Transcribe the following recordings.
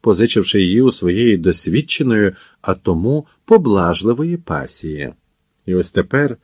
позичивши її у своєї досвідченої, а тому поблажливої пасії. І ось тепер,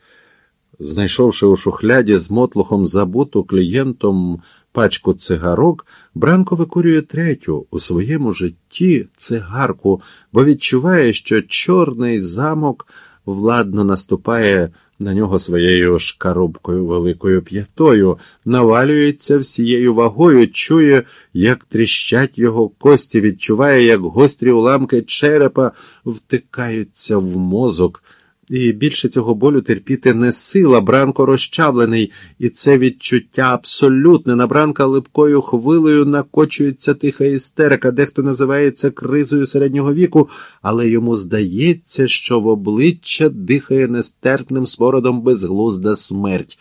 знайшовши у шухляді з мотлухом забуту клієнтом пачку цигарок, Бранко викурює третю у своєму житті цигарку, бо відчуває, що чорний замок владно наступає на нього своєю шкарубкою великою п'ятою, навалюється всією вагою, чує, як тріщать його кості, відчуває, як гострі уламки черепа втикаються в мозок. І більше цього болю терпіти не сила, бранко розчавлений, і це відчуття абсолютне. На бранка липкою хвилею накочується тиха істерика, дехто називає це кризою середнього віку, але йому здається, що в обличчя дихає нестерпним смородом безглузда смерть.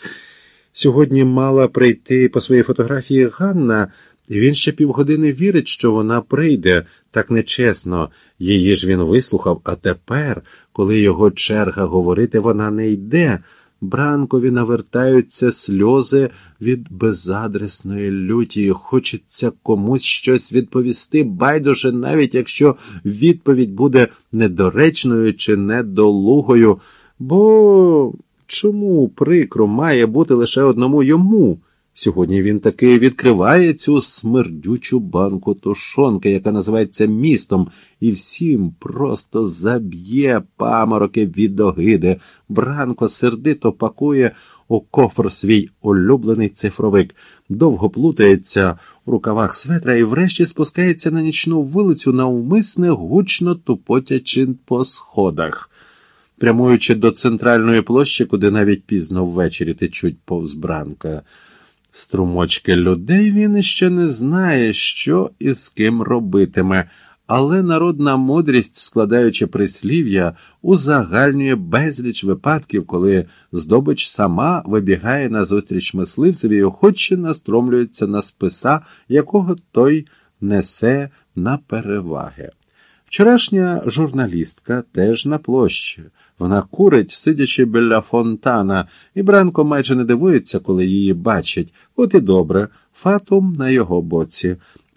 Сьогодні мала прийти по своїй фотографії Ганна. І він ще півгодини вірить, що вона прийде так нечесно. Її ж він вислухав, а тепер, коли його черга говорити, вона не йде. Бранкові навертаються сльози від безадресної люті. Хочеться комусь щось відповісти, байдуже, навіть якщо відповідь буде недоречною чи недолугою. Бо чому прикро має бути лише одному йому? Сьогодні він таки відкриває цю смердючу банку тушонки, яка називається містом, і всім просто заб'є памороки від огиди. Бранко сердито пакує у кофр свій улюблений цифровик, довго плутається у рукавах светра і врешті спускається на нічну вулицю, навмисне гучно тупотячи по сходах. Прямуючи до центральної площі, куди навіть пізно ввечері течуть повз бранка струмочки людей він іще не знає, що і з ким робитиме, але народна мудрість, складаючи прислів'я, узагальнює безліч випадків, коли здобич сама вибігає назустріч мисливцеві і охоче настромлюється на списа, якого той несе на переваги. Вчорашня журналістка теж на площі. Вона курить, сидячи біля фонтана, і Бранко майже не дивується, коли її бачить. От і добре, фатум на його боці.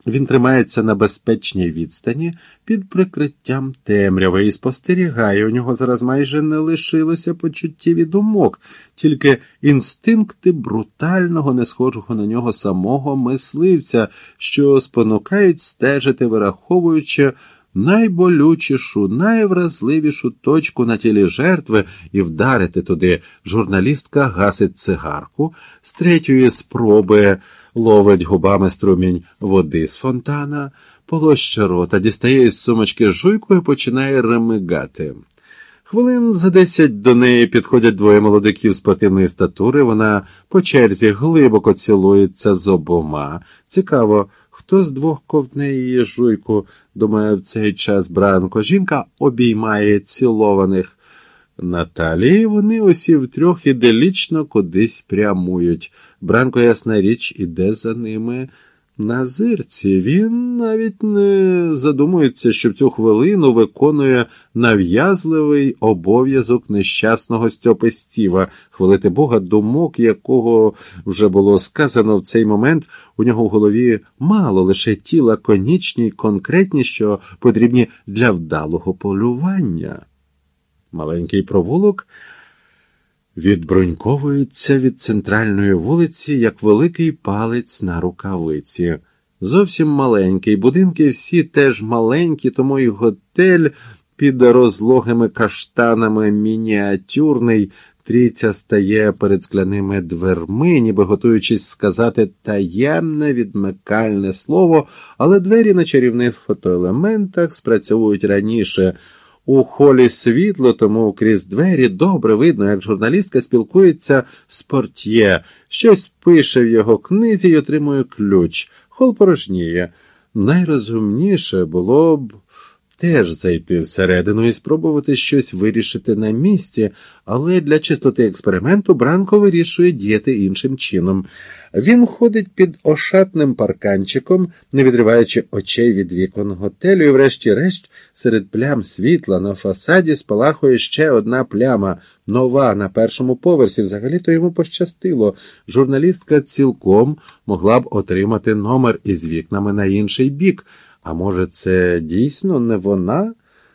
Він тримається на безпечній відстані під прикриттям темряви і спостерігає. У нього зараз майже не лишилося почуттів і думок, тільки інстинкти брутального, не схожого на нього самого мисливця, що спонукають стежити, вираховуючи найболючішу, найвразливішу точку на тілі жертви і вдарити туди. Журналістка гасить цигарку, з третьої спроби ловить губами струмінь води з фонтана, полоща рота, дістає із сумочки жуйку і починає ремигати. Хвилин за десять до неї підходять двоє молодиків спортивної статури. Вона по черзі глибоко цілується з обома. Цікаво, хто з двох ковтне її жуйку, думає в цей час Бранко. Жінка обіймає цілованих Наталії, вони усі втрьох іделічно кудись прямують. Бранко, ясна річ, іде за ними. На зирці він навіть не задумується, що в цю хвилину виконує нав'язливий обов'язок нещасного Стьопи Стіва, хвалити Бога, думок, якого вже було сказано в цей момент, у нього в голові мало лише ті лаконічні й конкретні, що потрібні для вдалого полювання. Маленький провулок відброньковується від центральної вулиці, як великий палець на рукавиці. Зовсім маленький. Будинки всі теж маленькі, тому і готель під розлогими каштанами мініатюрний. Трійця стає перед скляними дверми, ніби готуючись сказати таємне відмикальне слово, але двері на чарівних фотоелементах спрацьовують раніше. У холі світло, тому крізь двері добре видно, як журналістка спілкується з портьє, щось пише в його книзі й отримує ключ. Хол порожніє. Найрозумніше було б теж зайти всередину і спробувати щось вирішити на місці, але для чистоти експерименту Бранко вирішує діяти іншим чином. Він ходить під ошатним парканчиком, не відриваючи очей від вікон готелю, і, врешті-решт, серед плям світла на фасаді спалахує ще одна пляма, нова на першому поверсі. Взагалі-то йому пощастило. Журналістка цілком могла б отримати номер із вікнами на інший бік А може, це дійсно не вона?